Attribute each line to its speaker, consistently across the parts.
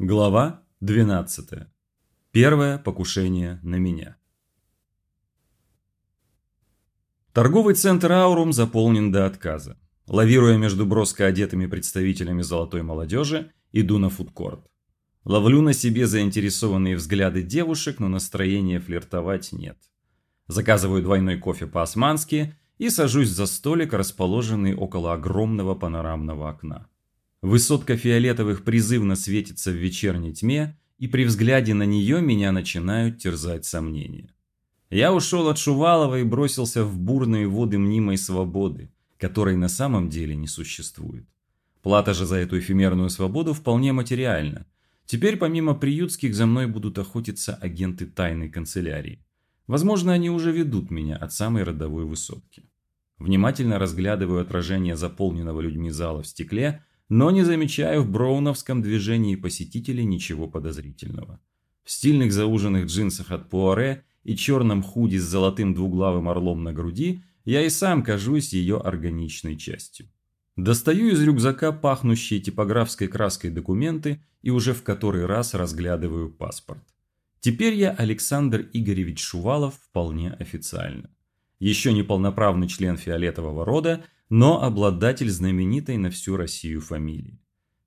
Speaker 1: Глава 12. Первое покушение на меня. Торговый центр Аурум заполнен до отказа. Лавируя между броско одетыми представителями золотой молодежи, иду на фудкорт. Ловлю на себе заинтересованные взгляды девушек, но настроения флиртовать нет. Заказываю двойной кофе по-османски и сажусь за столик, расположенный около огромного панорамного окна. Высотка фиолетовых призывно светится в вечерней тьме, и при взгляде на нее меня начинают терзать сомнения. Я ушел от Шувалова и бросился в бурные воды мнимой свободы, которой на самом деле не существует. Плата же за эту эфемерную свободу вполне материальна. Теперь помимо приютских за мной будут охотиться агенты тайной канцелярии. Возможно, они уже ведут меня от самой родовой высотки. Внимательно разглядываю отражение заполненного людьми зала в стекле – но не замечаю в броуновском движении посетителей ничего подозрительного. В стильных зауженных джинсах от Пуаре и черном худи с золотым двуглавым орлом на груди я и сам кажусь ее органичной частью. Достаю из рюкзака пахнущие типографской краской документы и уже в который раз разглядываю паспорт. Теперь я Александр Игоревич Шувалов вполне официально. Еще не полноправный член фиолетового рода – но обладатель знаменитой на всю Россию фамилии.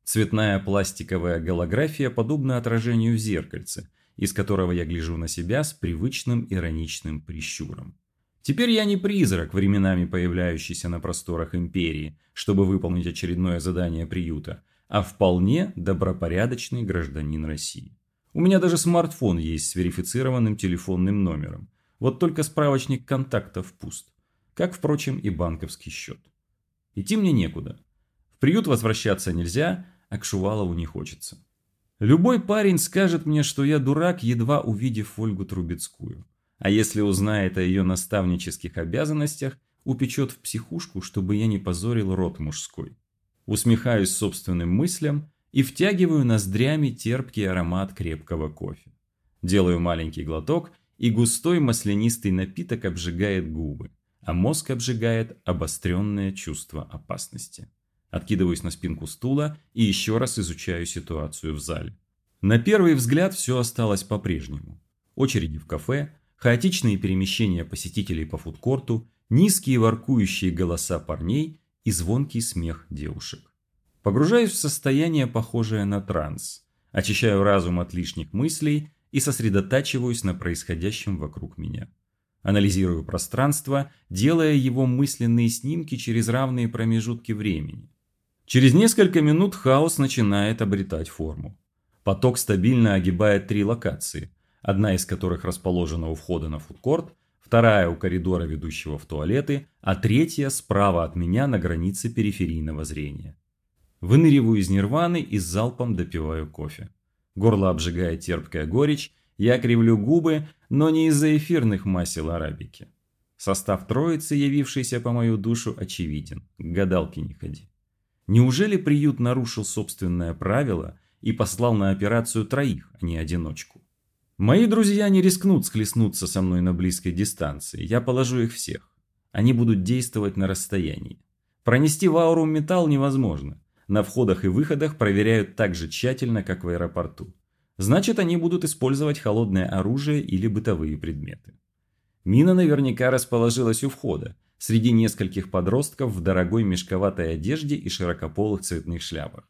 Speaker 1: Цветная пластиковая голография подобна отражению в зеркальце, из которого я гляжу на себя с привычным ироничным прищуром. Теперь я не призрак, временами появляющийся на просторах империи, чтобы выполнить очередное задание приюта, а вполне добропорядочный гражданин России. У меня даже смартфон есть с верифицированным телефонным номером. Вот только справочник контактов пуст. Как, впрочем, и банковский счет. Идти мне некуда. В приют возвращаться нельзя, а к Шувалову не хочется. Любой парень скажет мне, что я дурак, едва увидев Ольгу Трубецкую. А если узнает о ее наставнических обязанностях, упечет в психушку, чтобы я не позорил рот мужской. Усмехаюсь собственным мыслям и втягиваю ноздрями терпкий аромат крепкого кофе. Делаю маленький глоток, и густой маслянистый напиток обжигает губы а мозг обжигает обостренное чувство опасности. Откидываюсь на спинку стула и еще раз изучаю ситуацию в зале. На первый взгляд все осталось по-прежнему. Очереди в кафе, хаотичные перемещения посетителей по фудкорту, низкие воркующие голоса парней и звонкий смех девушек. Погружаюсь в состояние, похожее на транс, очищаю разум от лишних мыслей и сосредотачиваюсь на происходящем вокруг меня. Анализирую пространство, делая его мысленные снимки через равные промежутки времени. Через несколько минут хаос начинает обретать форму. Поток стабильно огибает три локации, одна из которых расположена у входа на фудкорт, вторая у коридора, ведущего в туалеты, а третья справа от меня на границе периферийного зрения. Выныриваю из нирваны и залпом допиваю кофе. Горло обжигает терпкая горечь, я кривлю губы, но не из-за эфирных масел арабики. Состав троицы, явившийся по мою душу, очевиден. К гадалке не ходи. Неужели приют нарушил собственное правило и послал на операцию троих, а не одиночку? Мои друзья не рискнут схлестнуться со мной на близкой дистанции, я положу их всех. Они будут действовать на расстоянии. Пронести в ауру металл невозможно. На входах и выходах проверяют так же тщательно, как в аэропорту. Значит, они будут использовать холодное оружие или бытовые предметы. Мина наверняка расположилась у входа, среди нескольких подростков в дорогой мешковатой одежде и широкополых цветных шляпах.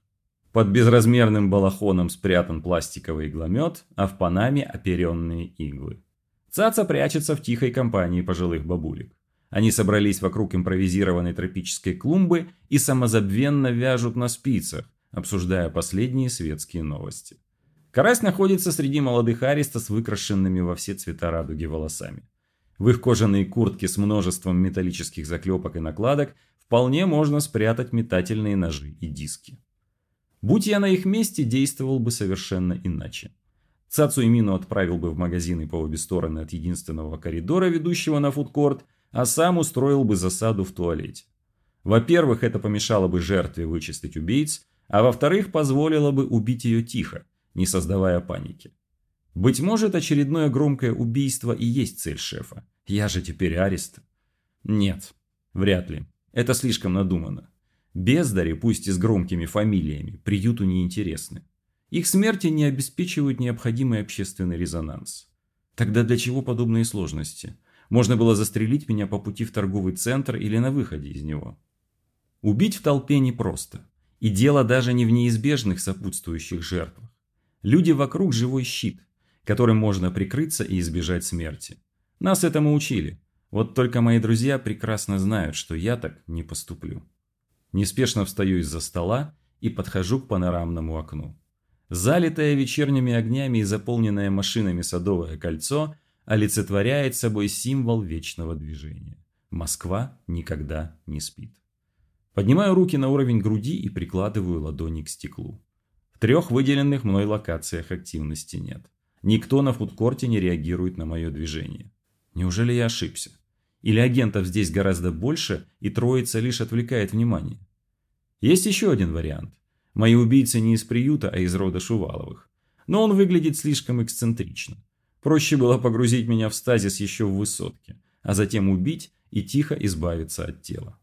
Speaker 1: Под безразмерным балахоном спрятан пластиковый игломет, а в панаме оперенные иглы. Цаца прячется в тихой компании пожилых бабулек. Они собрались вокруг импровизированной тропической клумбы и самозабвенно вяжут на спицах, обсуждая последние светские новости. Карась находится среди молодых ариста с выкрашенными во все цвета радуги волосами. В их кожаные куртки с множеством металлических заклепок и накладок вполне можно спрятать метательные ножи и диски. Будь я на их месте, действовал бы совершенно иначе. Цацу и Мину отправил бы в магазины по обе стороны от единственного коридора, ведущего на фудкорт, а сам устроил бы засаду в туалете. Во-первых, это помешало бы жертве вычислить убийц, а во-вторых, позволило бы убить ее тихо, не создавая паники. Быть может, очередное громкое убийство и есть цель шефа. Я же теперь арест. Нет, вряд ли. Это слишком надумано. Бездари, пусть и с громкими фамилиями, приюту не интересны. Их смерти не обеспечивают необходимый общественный резонанс. Тогда для чего подобные сложности? Можно было застрелить меня по пути в торговый центр или на выходе из него. Убить в толпе непросто. И дело даже не в неизбежных сопутствующих жертвах. Люди вокруг живой щит, которым можно прикрыться и избежать смерти. Нас этому учили. Вот только мои друзья прекрасно знают, что я так не поступлю. Неспешно встаю из-за стола и подхожу к панорамному окну. Залитое вечерними огнями и заполненное машинами Садовое кольцо олицетворяет собой символ вечного движения. Москва никогда не спит. Поднимаю руки на уровень груди и прикладываю ладони к стеклу. Трех выделенных мной локациях активности нет. Никто на фудкорте не реагирует на мое движение. Неужели я ошибся? Или агентов здесь гораздо больше, и троица лишь отвлекает внимание? Есть еще один вариант. Мои убийцы не из приюта, а из рода Шуваловых. Но он выглядит слишком эксцентрично. Проще было погрузить меня в стазис еще в высотке, а затем убить и тихо избавиться от тела.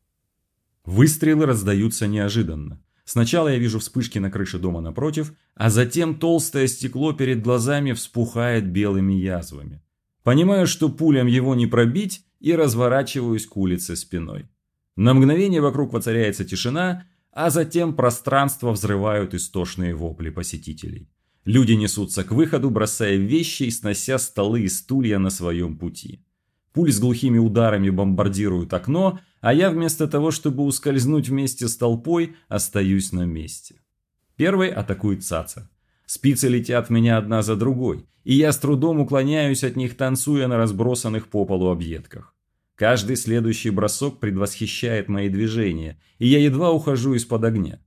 Speaker 1: Выстрелы раздаются неожиданно. Сначала я вижу вспышки на крыше дома напротив, а затем толстое стекло перед глазами вспухает белыми язвами. Понимаю, что пулям его не пробить, и разворачиваюсь к улице спиной. На мгновение вокруг воцаряется тишина, а затем пространство взрывают истошные вопли посетителей. Люди несутся к выходу, бросая вещи и снося столы и стулья на своем пути. Пуль с глухими ударами бомбардируют окно, а я вместо того, чтобы ускользнуть вместе с толпой, остаюсь на месте. Первый атакует Цаца. Спицы летят в меня одна за другой, и я с трудом уклоняюсь от них, танцуя на разбросанных по полу объедках. Каждый следующий бросок предвосхищает мои движения, и я едва ухожу из-под огня.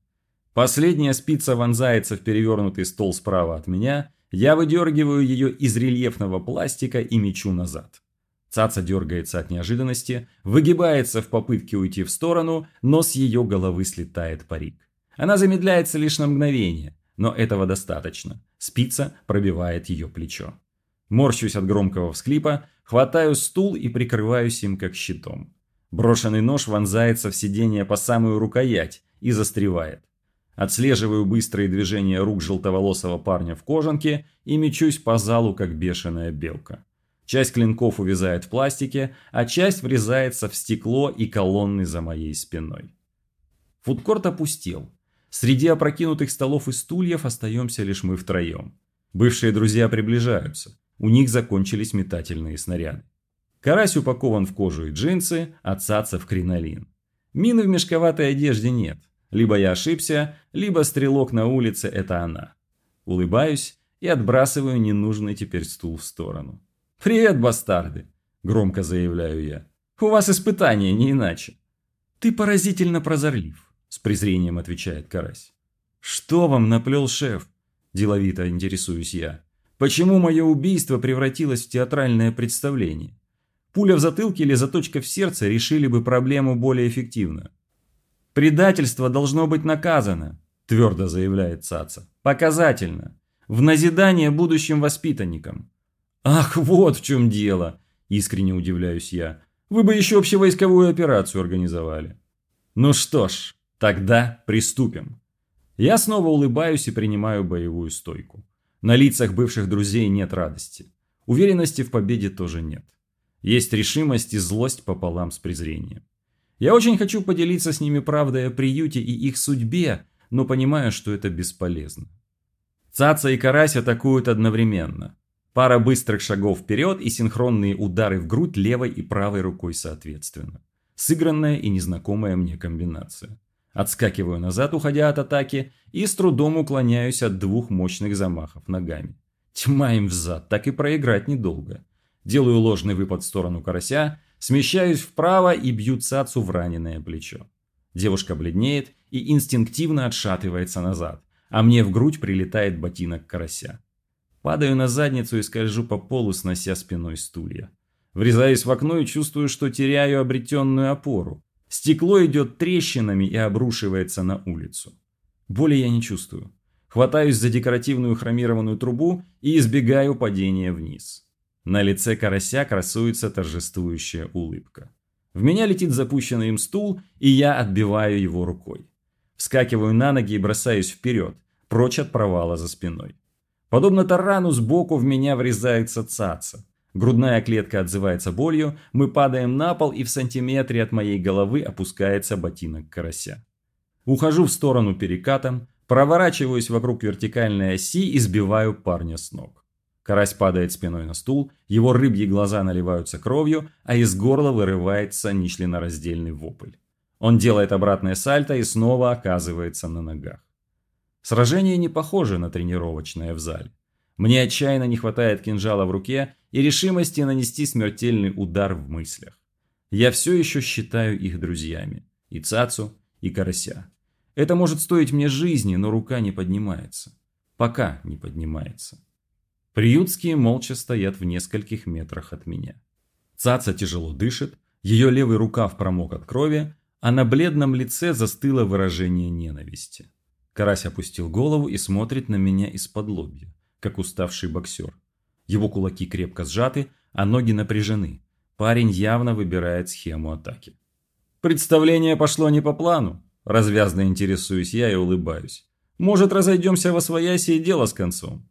Speaker 1: Последняя спица вонзается в перевернутый стол справа от меня, я выдергиваю ее из рельефного пластика и мечу назад. Цаца дергается от неожиданности, выгибается в попытке уйти в сторону, но с ее головы слетает парик. Она замедляется лишь на мгновение, но этого достаточно. Спица пробивает ее плечо. Морщусь от громкого всклипа, хватаю стул и прикрываюсь им как щитом. Брошенный нож вонзается в сиденье по самую рукоять и застревает. Отслеживаю быстрые движения рук желтоволосого парня в кожанке и мечусь по залу, как бешеная белка. Часть клинков увязает в пластике, а часть врезается в стекло и колонны за моей спиной. Фудкорт опустел. Среди опрокинутых столов и стульев остаемся лишь мы втроем. Бывшие друзья приближаются. У них закончились метательные снаряды. Карась упакован в кожу и джинсы, а в кринолин. Мины в мешковатой одежде нет. Либо я ошибся, либо стрелок на улице – это она. Улыбаюсь и отбрасываю ненужный теперь стул в сторону. «Привет, бастарды!» – громко заявляю я. «У вас испытание, не иначе». «Ты поразительно прозорлив», – с презрением отвечает Карась. «Что вам наплел шеф?» – деловито интересуюсь я. «Почему мое убийство превратилось в театральное представление? Пуля в затылке или заточка в сердце решили бы проблему более эффективно». «Предательство должно быть наказано», – твердо заявляет Цаца. «Показательно. В назидание будущим воспитанникам. «Ах, вот в чем дело!» – искренне удивляюсь я. «Вы бы еще общевойсковую операцию организовали». «Ну что ж, тогда приступим». Я снова улыбаюсь и принимаю боевую стойку. На лицах бывших друзей нет радости. Уверенности в победе тоже нет. Есть решимость и злость пополам с презрением. Я очень хочу поделиться с ними правдой о приюте и их судьбе, но понимаю, что это бесполезно. Цаца и Карась атакуют одновременно. Пара быстрых шагов вперед и синхронные удары в грудь левой и правой рукой соответственно. Сыгранная и незнакомая мне комбинация. Отскакиваю назад, уходя от атаки, и с трудом уклоняюсь от двух мощных замахов ногами. Тьма им взад, так и проиграть недолго. Делаю ложный выпад в сторону карася, смещаюсь вправо и бью цацу в раненое плечо. Девушка бледнеет и инстинктивно отшатывается назад, а мне в грудь прилетает ботинок карася. Падаю на задницу и скольжу по полу, снося спиной стулья. Врезаюсь в окно и чувствую, что теряю обретенную опору. Стекло идет трещинами и обрушивается на улицу. Боли я не чувствую. Хватаюсь за декоративную хромированную трубу и избегаю падения вниз. На лице карася красуется торжествующая улыбка. В меня летит запущенный им стул, и я отбиваю его рукой. Вскакиваю на ноги и бросаюсь вперед, прочь от провала за спиной. Подобно тарану сбоку в меня врезается цаца. Грудная клетка отзывается болью, мы падаем на пол и в сантиметре от моей головы опускается ботинок карася. Ухожу в сторону перекатом, проворачиваюсь вокруг вертикальной оси и сбиваю парня с ног. Карась падает спиной на стул, его рыбьи глаза наливаются кровью, а из горла вырывается нечленораздельный вопль. Он делает обратное сальто и снова оказывается на ногах. Сражение не похоже на тренировочное в зале. Мне отчаянно не хватает кинжала в руке и решимости нанести смертельный удар в мыслях. Я все еще считаю их друзьями. И Цацу, и Карася. Это может стоить мне жизни, но рука не поднимается. Пока не поднимается. Приютские молча стоят в нескольких метрах от меня. Цаца тяжело дышит, ее левый рукав промок от крови, а на бледном лице застыло выражение ненависти. Карась опустил голову и смотрит на меня из-под лобья, как уставший боксер. Его кулаки крепко сжаты, а ноги напряжены. Парень явно выбирает схему атаки. Представление пошло не по плану. Развязно интересуюсь я и улыбаюсь. Может, разойдемся во свояси и дело с концом.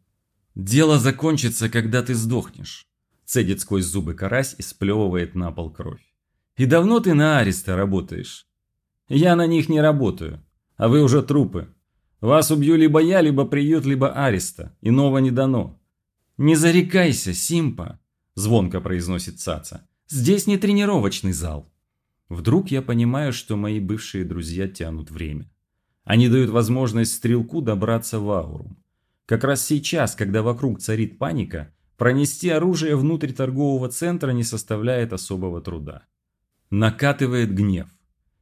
Speaker 1: Дело закончится, когда ты сдохнешь. Цедит сквозь зубы карась и сплевывает на пол кровь. И давно ты на ареста работаешь? Я на них не работаю, а вы уже трупы. Вас убью либо я, либо приют, либо ареста. Иного не дано. Не зарекайся, Симпа, звонко произносит Цаца. Здесь не тренировочный зал. Вдруг я понимаю, что мои бывшие друзья тянут время. Они дают возможность стрелку добраться в аурум. Как раз сейчас, когда вокруг царит паника, пронести оружие внутрь торгового центра не составляет особого труда. Накатывает гнев.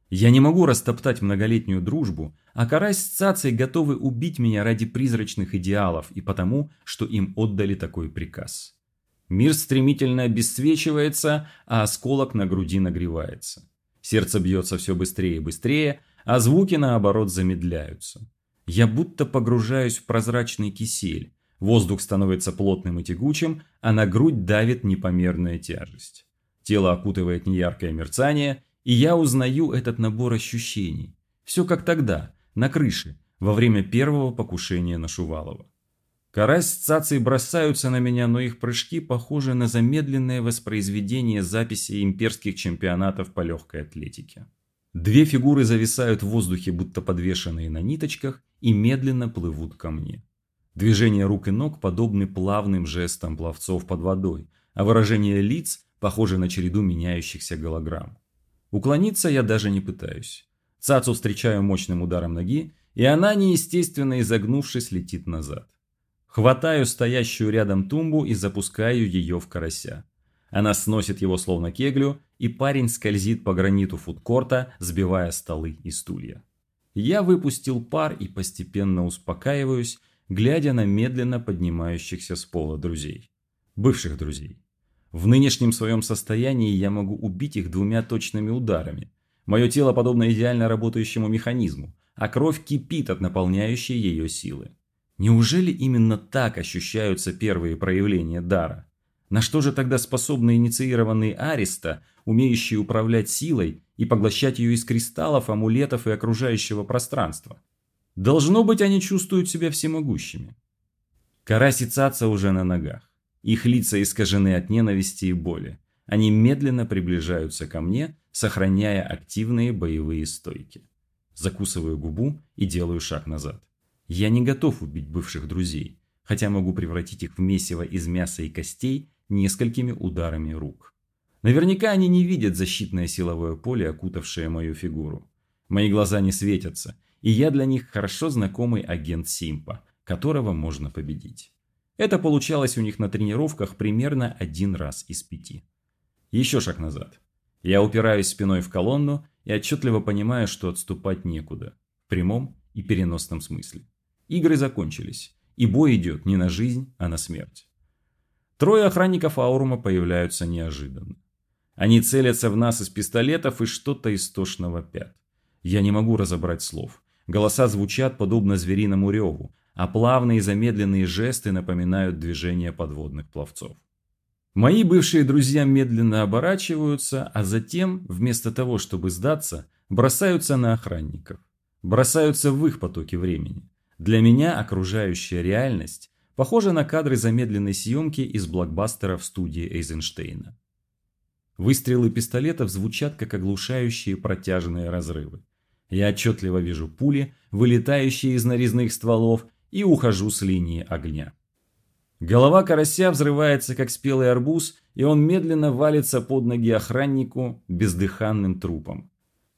Speaker 1: Я не могу растоптать многолетнюю дружбу, а карась с цацей готовы убить меня ради призрачных идеалов и потому, что им отдали такой приказ. Мир стремительно обесцвечивается, а осколок на груди нагревается. Сердце бьется все быстрее и быстрее, а звуки, наоборот, замедляются. Я будто погружаюсь в прозрачный кисель. Воздух становится плотным и тягучим, а на грудь давит непомерная тяжесть. Тело окутывает неяркое мерцание, и я узнаю этот набор ощущений. Все как тогда, на крыше, во время первого покушения на Шувалова. Карась с цацей бросаются на меня, но их прыжки похожи на замедленное воспроизведение записей имперских чемпионатов по легкой атлетике. Две фигуры зависают в воздухе, будто подвешенные на ниточках, и медленно плывут ко мне. Движения рук и ног подобны плавным жестам пловцов под водой, а выражение лиц похоже на череду меняющихся голограмм. Уклониться я даже не пытаюсь. Цацу встречаю мощным ударом ноги, и она, неестественно изогнувшись, летит назад. Хватаю стоящую рядом тумбу и запускаю ее в карася. Она сносит его словно кеглю, и парень скользит по граниту фудкорта, сбивая столы и стулья. Я выпустил пар и постепенно успокаиваюсь, глядя на медленно поднимающихся с пола друзей. Бывших друзей. В нынешнем своем состоянии я могу убить их двумя точными ударами. Мое тело подобно идеально работающему механизму, а кровь кипит от наполняющей ее силы. Неужели именно так ощущаются первые проявления дара? На что же тогда способны инициированные Ариста, умеющие управлять силой и поглощать ее из кристаллов, амулетов и окружающего пространства? Должно быть, они чувствуют себя всемогущими. Карась и Цаца уже на ногах. Их лица искажены от ненависти и боли. Они медленно приближаются ко мне, сохраняя активные боевые стойки. Закусываю губу и делаю шаг назад. Я не готов убить бывших друзей, хотя могу превратить их в месиво из мяса и костей несколькими ударами рук. Наверняка они не видят защитное силовое поле, окутавшее мою фигуру. Мои глаза не светятся, и я для них хорошо знакомый агент Симпа, которого можно победить. Это получалось у них на тренировках примерно один раз из пяти. Еще шаг назад. Я упираюсь спиной в колонну и отчетливо понимаю, что отступать некуда. В прямом и переносном смысле. Игры закончились, и бой идет не на жизнь, а на смерть. Трое охранников Аурума появляются неожиданно. Они целятся в нас из пистолетов и что-то истошно вопят. Я не могу разобрать слов. Голоса звучат подобно звериному реву, а плавные замедленные жесты напоминают движение подводных пловцов. Мои бывшие друзья медленно оборачиваются, а затем, вместо того, чтобы сдаться, бросаются на охранников. Бросаются в их потоки времени. Для меня окружающая реальность похожа на кадры замедленной съемки из блокбастера в студии Эйзенштейна. Выстрелы пистолетов звучат как оглушающие протяжные разрывы. Я отчетливо вижу пули, вылетающие из нарезных стволов, и ухожу с линии огня. Голова карася взрывается, как спелый арбуз, и он медленно валится под ноги охраннику бездыханным трупом.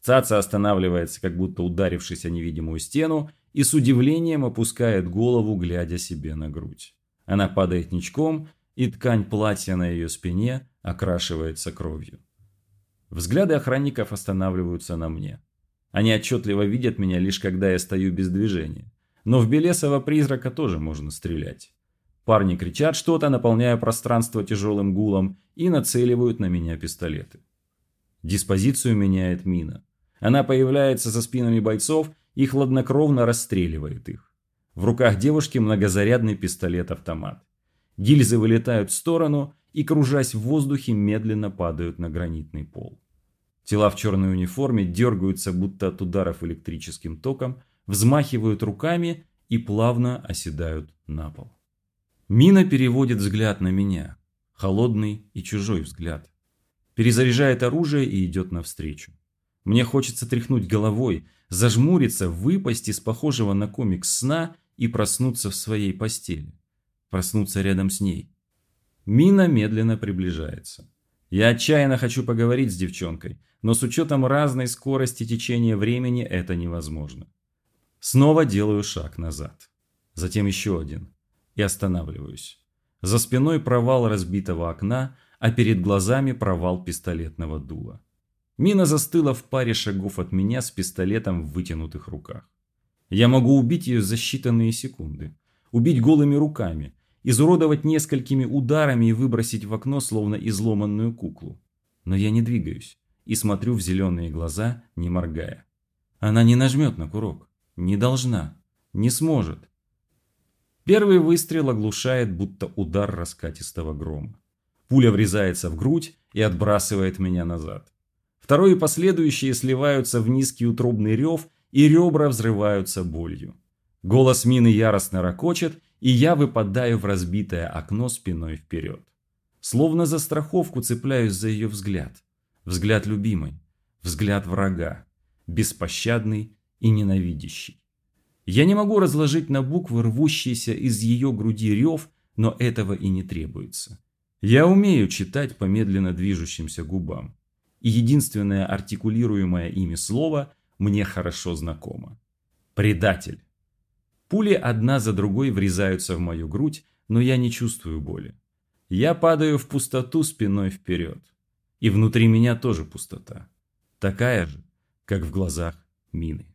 Speaker 1: Цаца останавливается, как будто ударившись о невидимую стену, и с удивлением опускает голову, глядя себе на грудь. Она падает ничком, и ткань платья на ее спине окрашивается кровью. Взгляды охранников останавливаются на мне. Они отчетливо видят меня лишь когда я стою без движения. Но в Белесова призрака тоже можно стрелять. Парни кричат что-то, наполняя пространство тяжелым гулом, и нацеливают на меня пистолеты. Диспозицию меняет мина. Она появляется за спинами бойцов и хладнокровно расстреливает их. В руках девушки многозарядный пистолет-автомат. Гильзы вылетают в сторону и, кружась в воздухе, медленно падают на гранитный пол. Тела в черной униформе дергаются, будто от ударов электрическим током, взмахивают руками и плавно оседают на пол. Мина переводит взгляд на меня. Холодный и чужой взгляд. Перезаряжает оружие и идет навстречу. Мне хочется тряхнуть головой, зажмуриться, выпасть из похожего на комикс сна и проснуться в своей постели. Проснуться рядом с ней. Мина медленно приближается. Я отчаянно хочу поговорить с девчонкой, но с учетом разной скорости течения времени это невозможно. Снова делаю шаг назад. Затем еще один. И останавливаюсь. За спиной провал разбитого окна, а перед глазами провал пистолетного дула. Мина застыла в паре шагов от меня с пистолетом в вытянутых руках. Я могу убить ее за считанные секунды. Убить голыми руками, изуродовать несколькими ударами и выбросить в окно, словно изломанную куклу. Но я не двигаюсь и смотрю в зеленые глаза, не моргая. Она не нажмет на курок. Не должна. Не сможет. Первый выстрел оглушает, будто удар раскатистого грома. Пуля врезается в грудь и отбрасывает меня назад. Второй и последующие сливаются в низкий утробный рев, и ребра взрываются болью. Голос мины яростно ракочет, и я выпадаю в разбитое окно спиной вперед. Словно за страховку цепляюсь за ее взгляд. Взгляд любимой, взгляд врага, беспощадный и ненавидящий. Я не могу разложить на буквы рвущийся из ее груди рев, но этого и не требуется. Я умею читать по медленно движущимся губам. И единственное артикулируемое ими слово мне хорошо знакомо. Предатель. Пули одна за другой врезаются в мою грудь, но я не чувствую боли. Я падаю в пустоту спиной вперед. И внутри меня тоже пустота. Такая же, как в глазах мины.